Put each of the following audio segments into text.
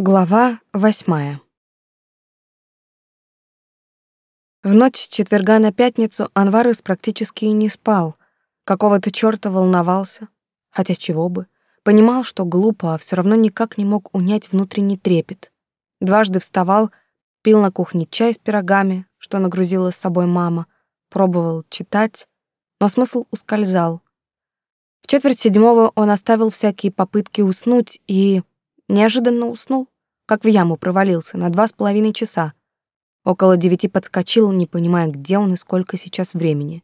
Глава восьмая. В ночь с четверга на пятницу Анварес практически и не спал. Какого-то чёрта волновался. Хотя чего бы. Понимал, что глупо, а всё равно никак не мог унять внутренний трепет. Дважды вставал, пил на кухне чай с пирогами, что нагрузила с собой мама, пробовал читать, но смысл ускользал. В четверть седьмого он оставил всякие попытки уснуть и Неожиданно уснул, как в яму провалился на два с половиной часа. Около девяти подскочил, не понимая, где он и сколько сейчас времени.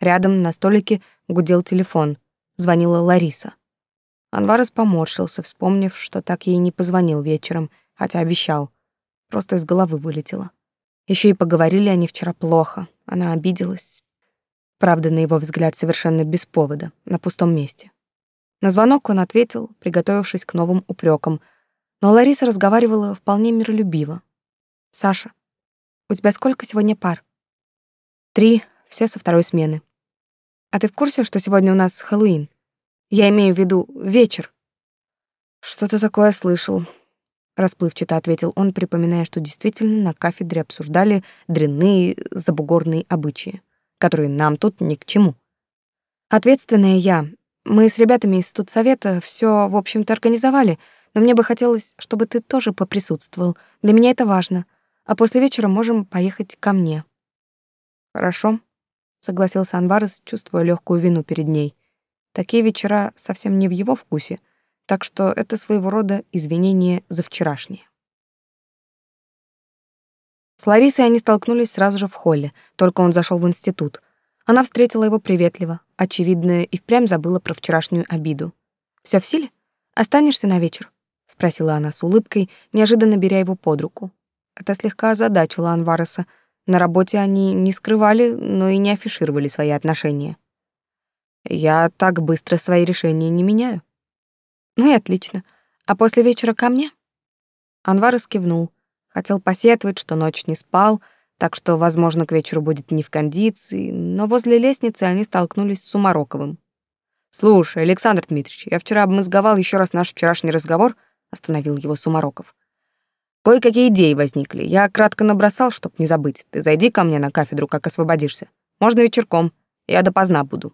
Рядом на столике гудел телефон. Звонила Лариса. Анварес поморщился, вспомнив, что так ей не позвонил вечером, хотя обещал. Просто из головы вылетело. Еще и поговорили они вчера плохо. Она обиделась. Правда, на его взгляд, совершенно без повода, на пустом месте. На звонок он ответил, приготовившись к новым упрекам, но Лариса разговаривала вполне миролюбиво. «Саша, у тебя сколько сегодня пар?» «Три, все со второй смены». «А ты в курсе, что сегодня у нас Хэллоуин? Я имею в виду вечер». «Что-то такое слышал», — расплывчато ответил он, припоминая, что действительно на кафедре обсуждали дрянные забугорные обычаи, которые нам тут ни к чему. Ответственная я, мы с ребятами из студсовета все, в общем-то, организовали, но мне бы хотелось, чтобы ты тоже поприсутствовал. Для меня это важно. А после вечера можем поехать ко мне. Хорошо, согласился Анварес, чувствуя легкую вину перед ней. Такие вечера совсем не в его вкусе, так что это своего рода извинение за вчерашнее. С Ларисой они столкнулись сразу же в холле, только он зашел в институт. Она встретила его приветливо, очевидно, и впрямь забыла про вчерашнюю обиду. Все в силе? Останешься на вечер?» — спросила она с улыбкой, неожиданно беря его под руку. Это слегка озадачило Анвареса. На работе они не скрывали, но и не афишировали свои отношения. «Я так быстро свои решения не меняю». «Ну и отлично. А после вечера ко мне?» Анварес кивнул. Хотел посетовать, что ночь не спал, так что, возможно, к вечеру будет не в кондиции, но возле лестницы они столкнулись с Сумароковым. «Слушай, Александр Дмитриевич, я вчера обмозговал еще раз наш вчерашний разговор», — остановил его Сумароков. «Кое-какие идеи возникли. Я кратко набросал, чтоб не забыть. Ты зайди ко мне на кафедру, как освободишься. Можно вечерком. Я допоздна буду».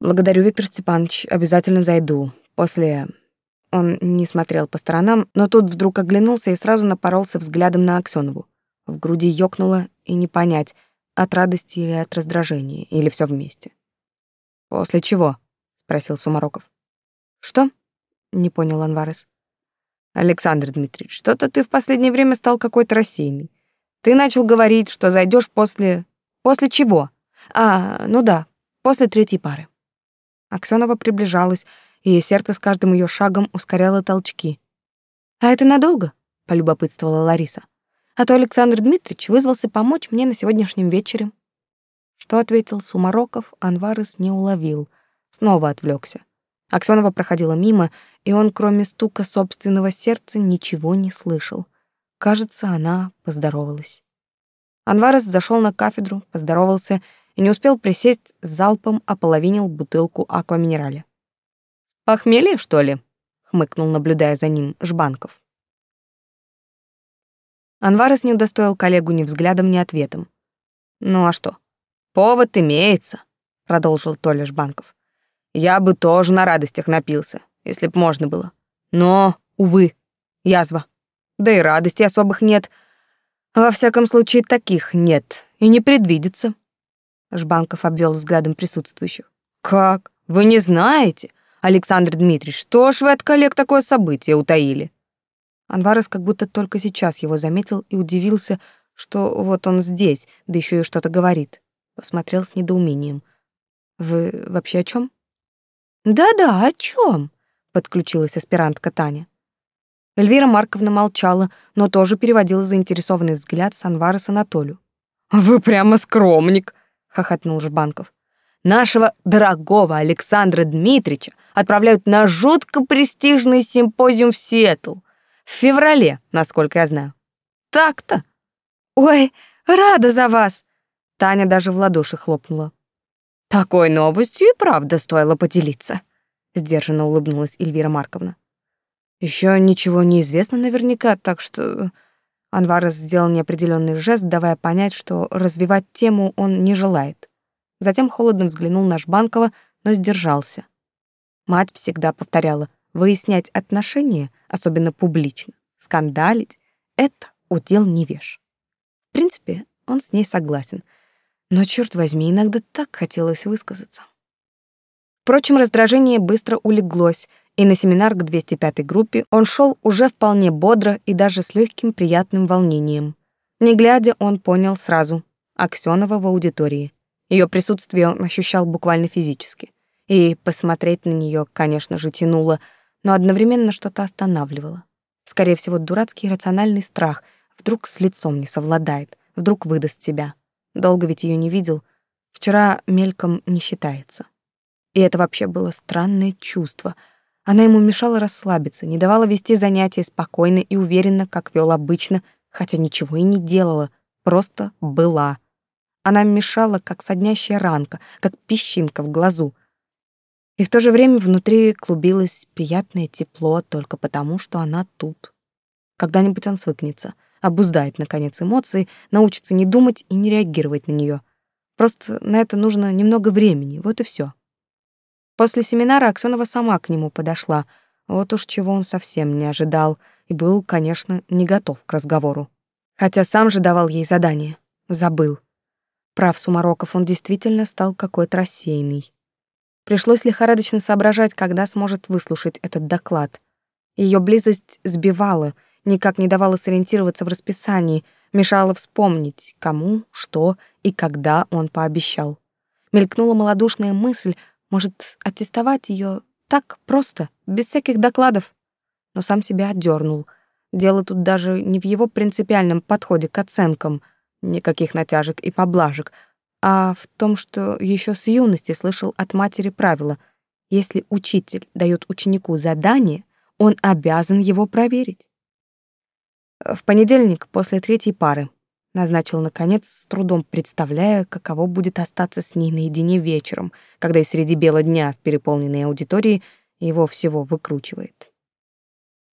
«Благодарю, Виктор Степанович. Обязательно зайду. После...» Он не смотрел по сторонам, но тут вдруг оглянулся и сразу напоролся взглядом на Аксёнову. В груди ёкнуло, и не понять, от радости или от раздражения, или все вместе. «После чего?» — спросил Сумароков. «Что?» — не понял Анварес. «Александр Дмитриевич, что-то ты в последнее время стал какой-то рассеянный. Ты начал говорить, что зайдешь после... После чего? А, ну да, после третьей пары». Аксенова приближалась, и сердце с каждым ее шагом ускоряло толчки. «А это надолго?» — полюбопытствовала Лариса а то Александр Дмитриевич вызвался помочь мне на сегодняшнем вечере. Что ответил Сумароков, Анварес не уловил, снова отвлекся. Аксенова проходила мимо, и он, кроме стука собственного сердца, ничего не слышал. Кажется, она поздоровалась. Анварес зашел на кафедру, поздоровался и не успел присесть, залпом ополовинил бутылку акваминерали. «Похмелье, что ли?» — хмыкнул, наблюдая за ним, Жбанков. Анварес не удостоил коллегу ни взглядом, ни ответом. «Ну а что? Повод имеется», — продолжил Толя Жбанков. «Я бы тоже на радостях напился, если б можно было. Но, увы, язва. Да и радости особых нет. Во всяком случае, таких нет и не предвидится». Жбанков обвел взглядом присутствующих. «Как? Вы не знаете? Александр Дмитриевич, что ж вы от коллег такое событие утаили?» Анварес как будто только сейчас его заметил и удивился, что вот он здесь, да еще и что-то говорит. Посмотрел с недоумением. «Вы вообще о чем? «Да-да, о чем? подключилась аспирантка Таня. Эльвира Марковна молчала, но тоже переводила заинтересованный взгляд с Анвареса на Толю. «Вы прямо скромник!» — хохотнул Жбанков. «Нашего дорогого Александра Дмитрича отправляют на жутко престижный симпозиум в Сиэтл. В феврале, насколько я знаю. Так-то. Ой, рада за вас. Таня даже в ладоши хлопнула. Такой новостью и правда стоило поделиться. Сдержанно улыбнулась Эльвира Марковна. Еще ничего не известно наверняка, так что Анварес сделал неопределенный жест, давая понять, что развивать тему он не желает. Затем холодно взглянул на Жбанкова, но сдержался. Мать всегда повторяла, выяснять отношения, особенно публично, скандалить — это удел невеж. В принципе, он с ней согласен. Но, черт возьми, иногда так хотелось высказаться. Впрочем, раздражение быстро улеглось, и на семинар к 205-й группе он шел уже вполне бодро и даже с легким приятным волнением. Не глядя, он понял сразу — Аксёнова в аудитории. Ее присутствие он ощущал буквально физически. И посмотреть на нее, конечно же, тянуло, но одновременно что-то останавливало. Скорее всего, дурацкий рациональный страх вдруг с лицом не совладает, вдруг выдаст себя. Долго ведь ее не видел. Вчера мельком не считается. И это вообще было странное чувство. Она ему мешала расслабиться, не давала вести занятия спокойно и уверенно, как вел обычно, хотя ничего и не делала, просто была. Она мешала, как соднящая ранка, как песчинка в глазу — и в то же время внутри клубилось приятное тепло только потому, что она тут. Когда-нибудь он свыкнется, обуздает, наконец, эмоции, научится не думать и не реагировать на нее. Просто на это нужно немного времени, вот и все. После семинара Аксенова сама к нему подошла, вот уж чего он совсем не ожидал и был, конечно, не готов к разговору. Хотя сам же давал ей задание. Забыл. Прав Сумароков, он действительно стал какой-то рассеянный. Пришлось лихорадочно соображать, когда сможет выслушать этот доклад. Ее близость сбивала, никак не давала сориентироваться в расписании, мешала вспомнить, кому, что и когда он пообещал. Мелькнула малодушная мысль, может, аттестовать ее так просто, без всяких докладов. Но сам себя отдернул. Дело тут даже не в его принципиальном подходе к оценкам, никаких натяжек и поблажек — а в том, что еще с юности слышал от матери правило: если учитель дает ученику задание, он обязан его проверить. В понедельник после третьей пары назначил наконец, с трудом представляя, каково будет остаться с ней наедине вечером, когда и среди бела дня в переполненной аудитории его всего выкручивает.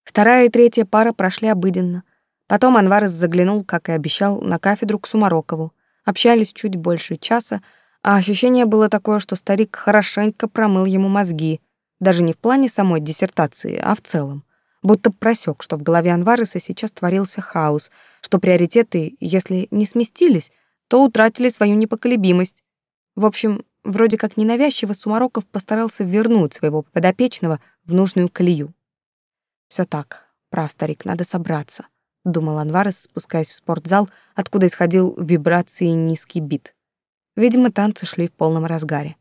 Вторая и третья пара прошли обыденно. Потом Анварес заглянул, как и обещал, на кафедру к Сумарокову, Общались чуть больше часа, а ощущение было такое, что старик хорошенько промыл ему мозги, даже не в плане самой диссертации, а в целом. Будто просек, что в голове Анвареса сейчас творился хаос, что приоритеты, если не сместились, то утратили свою непоколебимость. В общем, вроде как ненавязчиво Сумароков постарался вернуть своего подопечного в нужную колею. Все так, прав старик, надо собраться думал Анварес, спускаясь в спортзал, откуда исходил вибрации низкий бит. Видимо, танцы шли в полном разгаре.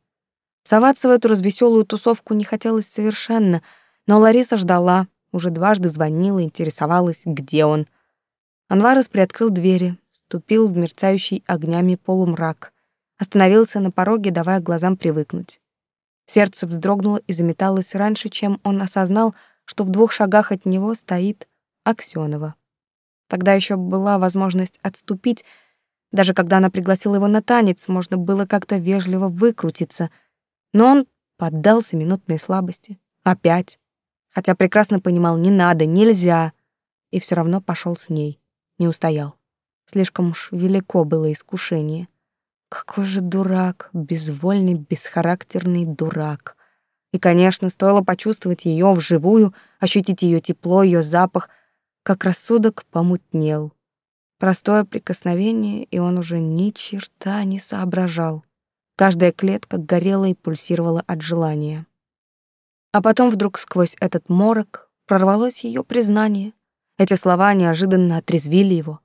Соваться в эту развеселую тусовку не хотелось совершенно, но Лариса ждала, уже дважды звонила, интересовалась, где он. Анварес приоткрыл двери, ступил в мерцающий огнями полумрак, остановился на пороге, давая глазам привыкнуть. Сердце вздрогнуло и заметалось раньше, чем он осознал, что в двух шагах от него стоит Аксёнова. Тогда еще была возможность отступить. Даже когда она пригласила его на танец, можно было как-то вежливо выкрутиться. Но он поддался минутной слабости. Опять. Хотя прекрасно понимал, не надо, нельзя. И все равно пошел с ней. Не устоял. Слишком уж велико было искушение. Какой же дурак, безвольный, бесхарактерный дурак. И, конечно, стоило почувствовать ее вживую, ощутить ее тепло, ее запах — как рассудок помутнел. Простое прикосновение, и он уже ни черта не соображал. Каждая клетка горела и пульсировала от желания. А потом вдруг сквозь этот морок прорвалось ее признание. Эти слова неожиданно отрезвили его.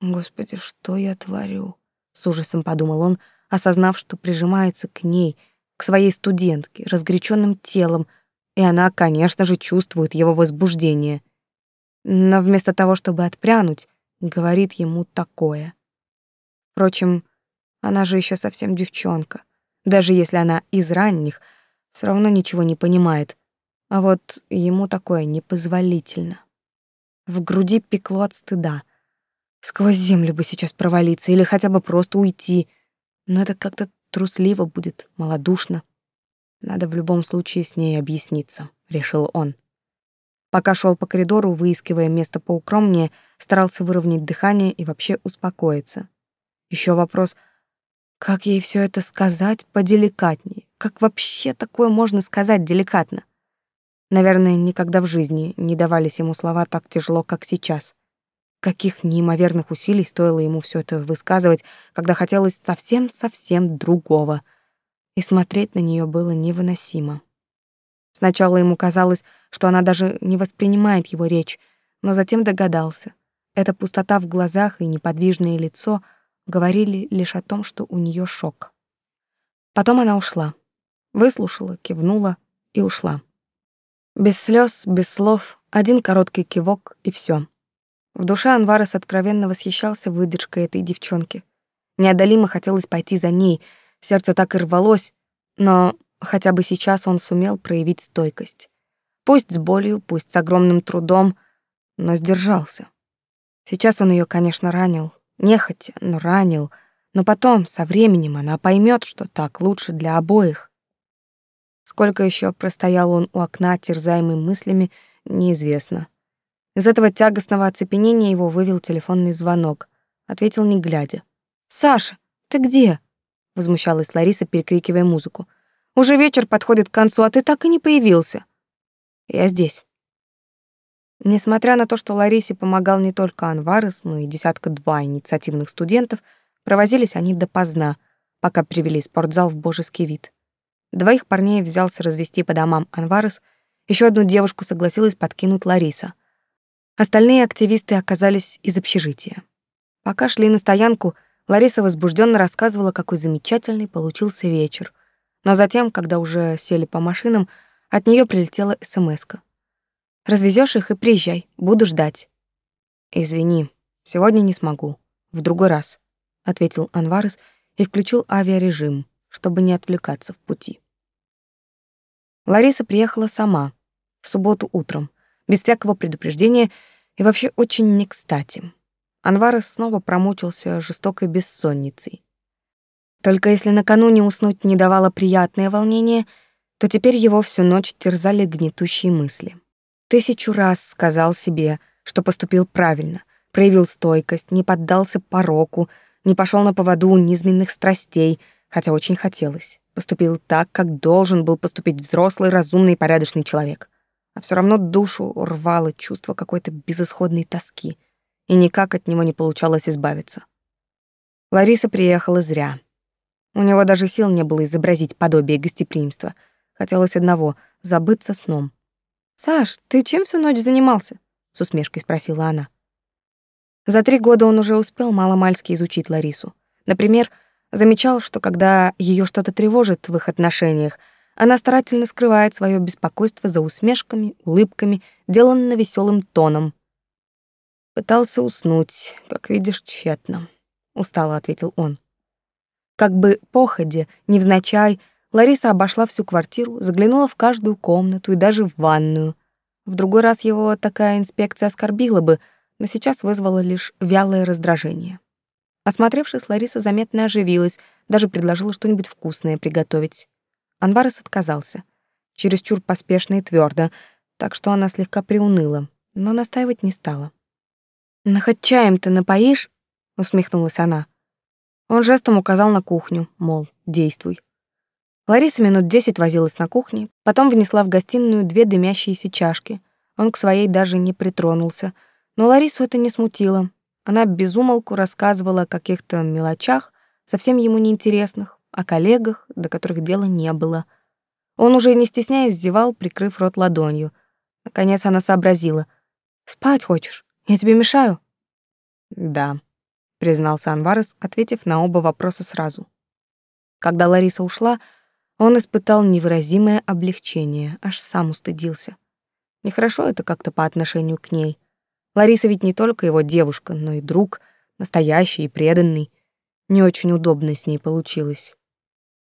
«Господи, что я творю?» — с ужасом подумал он, осознав, что прижимается к ней, к своей студентке, разгоряченным телом, и она, конечно же, чувствует его возбуждение — но вместо того, чтобы отпрянуть, говорит ему такое. Впрочем, она же еще совсем девчонка. Даже если она из ранних, все равно ничего не понимает. А вот ему такое непозволительно. В груди пекло от стыда. Сквозь землю бы сейчас провалиться или хотя бы просто уйти. Но это как-то трусливо будет, малодушно. Надо в любом случае с ней объясниться, решил он. Пока шел по коридору, выискивая место поукромнее, старался выровнять дыхание и вообще успокоиться. Еще вопрос, как ей все это сказать поделикатнее? Как вообще такое можно сказать деликатно? Наверное, никогда в жизни не давались ему слова так тяжело, как сейчас. Каких неимоверных усилий стоило ему все это высказывать, когда хотелось совсем-совсем другого. И смотреть на нее было невыносимо. Сначала ему казалось, что она даже не воспринимает его речь, но затем догадался. Эта пустота в глазах и неподвижное лицо говорили лишь о том, что у нее шок. Потом она ушла. Выслушала, кивнула и ушла. Без слез, без слов, один короткий кивок и все. В душе Анварес откровенно восхищался выдержкой этой девчонки. Неодолимо хотелось пойти за ней, сердце так и рвалось, но хотя бы сейчас он сумел проявить стойкость. Пусть с болью, пусть с огромным трудом, но сдержался. Сейчас он ее, конечно, ранил, нехотя, но ранил, но потом, со временем, она поймет, что так лучше для обоих. Сколько еще простоял он у окна, терзаемый мыслями, неизвестно. Из этого тягостного оцепенения его вывел телефонный звонок. Ответил не глядя. «Саша, ты где?» — возмущалась Лариса, перекрикивая музыку. «Уже вечер подходит к концу, а ты так и не появился». Я здесь. Несмотря на то, что Ларисе помогал не только Анварес, но и десятка-два инициативных студентов, провозились они допоздна, пока привели спортзал в божеский вид. Двоих парней взялся развести по домам Анварес, еще одну девушку согласилась подкинуть Лариса. Остальные активисты оказались из общежития. Пока шли на стоянку, Лариса возбужденно рассказывала, какой замечательный получился вечер. Но затем, когда уже сели по машинам, от нее прилетела СМСка. Развезешь их и приезжай, буду ждать. Извини, сегодня не смогу. В другой раз, ответил Анварес и включил авиарежим, чтобы не отвлекаться в пути. Лариса приехала сама в субботу утром, без всякого предупреждения и вообще очень не кстати. Анварес снова промучился жестокой бессонницей. Только если накануне уснуть не давало приятное волнение — то теперь его всю ночь терзали гнетущие мысли. Тысячу раз сказал себе, что поступил правильно, проявил стойкость, не поддался пороку, не пошел на поводу у низменных страстей, хотя очень хотелось. Поступил так, как должен был поступить взрослый, разумный и порядочный человек. А все равно душу рвало чувство какой-то безысходной тоски, и никак от него не получалось избавиться. Лариса приехала зря. У него даже сил не было изобразить подобие гостеприимства — Хотелось одного — забыться сном. «Саш, ты чем всю ночь занимался?» — с усмешкой спросила она. За три года он уже успел маломальски изучить Ларису. Например, замечал, что когда ее что-то тревожит в их отношениях, она старательно скрывает свое беспокойство за усмешками, улыбками, деланно веселым тоном. Пытался уснуть, как видишь, тщетно, устало ответил он. Как бы походе, невзначай, Лариса обошла всю квартиру, заглянула в каждую комнату и даже в ванную. В другой раз его такая инспекция оскорбила бы, но сейчас вызвала лишь вялое раздражение. Осмотревшись, Лариса заметно оживилась, даже предложила что-нибудь вкусное приготовить. Анварес отказался. Чересчур поспешно и твердо, так что она слегка приуныла, но настаивать не стала. «На хоть чаем-то напоишь?» — усмехнулась она. Он жестом указал на кухню, мол, действуй. Лариса минут десять возилась на кухне, потом внесла в гостиную две дымящиеся чашки. Он к своей даже не притронулся, но Ларису это не смутило. Она безумолку рассказывала о каких-то мелочах, совсем ему неинтересных, о коллегах, до которых дела не было. Он уже не стесняясь зевал, прикрыв рот ладонью. Наконец она сообразила. «Спать хочешь? Я тебе мешаю?» «Да», — признался Анварес, ответив на оба вопроса сразу. Когда Лариса ушла, он испытал невыразимое облегчение, аж сам устыдился. Нехорошо это как-то по отношению к ней. Лариса ведь не только его девушка, но и друг, настоящий и преданный. Не очень удобно с ней получилось.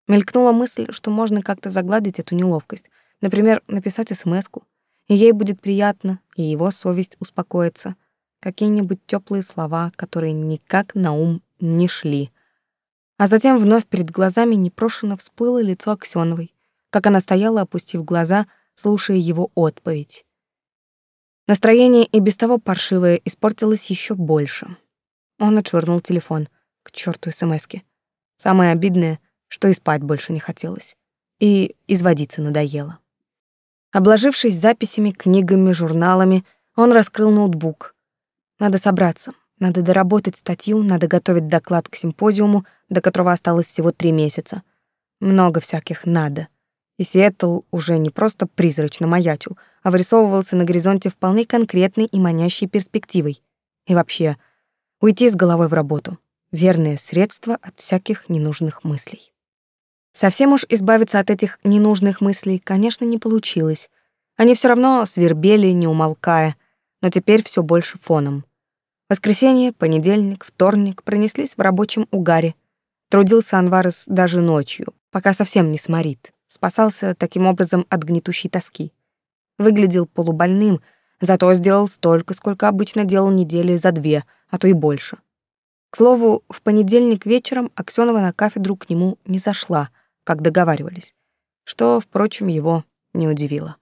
Мелькнула мысль, что можно как-то загладить эту неловкость. Например, написать смс-ку. И ей будет приятно, и его совесть успокоится. Какие-нибудь теплые слова, которые никак на ум не шли. А затем вновь перед глазами непрошено всплыло лицо Аксёновой, как она стояла, опустив глаза, слушая его отповедь. Настроение и без того паршивое испортилось еще больше. Он отшвырнул телефон. К черту смски. Самое обидное, что и спать больше не хотелось. И изводиться надоело. Обложившись записями, книгами, журналами, он раскрыл ноутбук. Надо собраться, надо доработать статью, надо готовить доклад к симпозиуму, до которого осталось всего три месяца. Много всяких «надо». И Сиэтл уже не просто призрачно маячил, а вырисовывался на горизонте вполне конкретной и манящей перспективой. И вообще, уйти с головой в работу — верное средство от всяких ненужных мыслей. Совсем уж избавиться от этих ненужных мыслей, конечно, не получилось. Они все равно свербели, не умолкая, но теперь все больше фоном. Воскресенье, понедельник, вторник пронеслись в рабочем угаре. Трудился Анварес даже ночью, пока совсем не сморит. Спасался таким образом от гнетущей тоски. Выглядел полубольным, зато сделал столько, сколько обычно делал недели за две, а то и больше. К слову, в понедельник вечером Аксёнова на кафедру к нему не зашла — как договаривались, что, впрочем, его не удивило.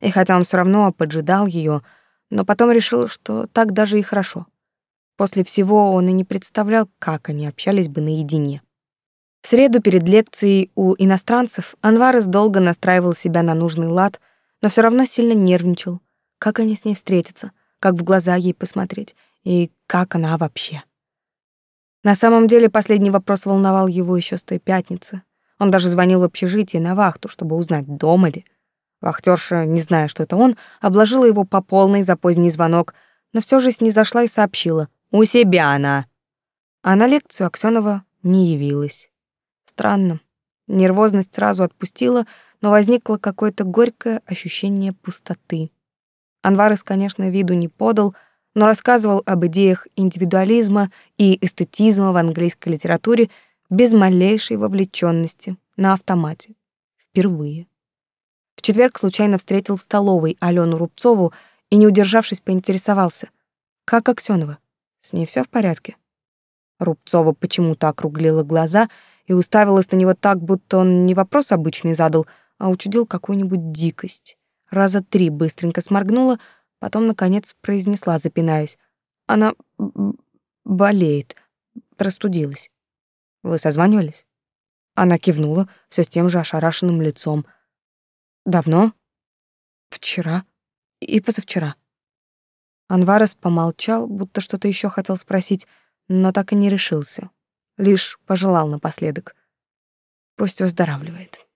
И хотя он все равно поджидал ее, но потом решил, что так даже и хорошо. После всего он и не представлял, как они общались бы наедине. В среду перед лекцией у иностранцев Анварес долго настраивал себя на нужный лад, но все равно сильно нервничал. Как они с ней встретятся, как в глаза ей посмотреть и как она вообще. На самом деле последний вопрос волновал его еще с той пятницы, он даже звонил в общежитие на вахту, чтобы узнать, дома ли. Вахтерша, не зная, что это он, обложила его по полной за поздний звонок, но все же снизошла и сообщила. «У себя она!» А на лекцию Аксёнова не явилась. Странно. Нервозность сразу отпустила, но возникло какое-то горькое ощущение пустоты. Анварес, конечно, виду не подал, но рассказывал об идеях индивидуализма и эстетизма в английской литературе без малейшей вовлеченности, на автомате. Впервые. В четверг случайно встретил в столовой Алену Рубцову и, не удержавшись, поинтересовался. «Как Аксёнова? С ней все в порядке?» Рубцова почему-то округлила глаза и уставилась на него так, будто он не вопрос обычный задал, а учудил какую-нибудь дикость. Раза три быстренько сморгнула, потом, наконец, произнесла, запинаясь. «Она болеет, простудилась». Вы созванивались? Она кивнула, все с тем же ошарашенным лицом. Давно? Вчера и позавчера. Анварес помолчал, будто что-то еще хотел спросить, но так и не решился. Лишь пожелал напоследок. Пусть выздоравливает.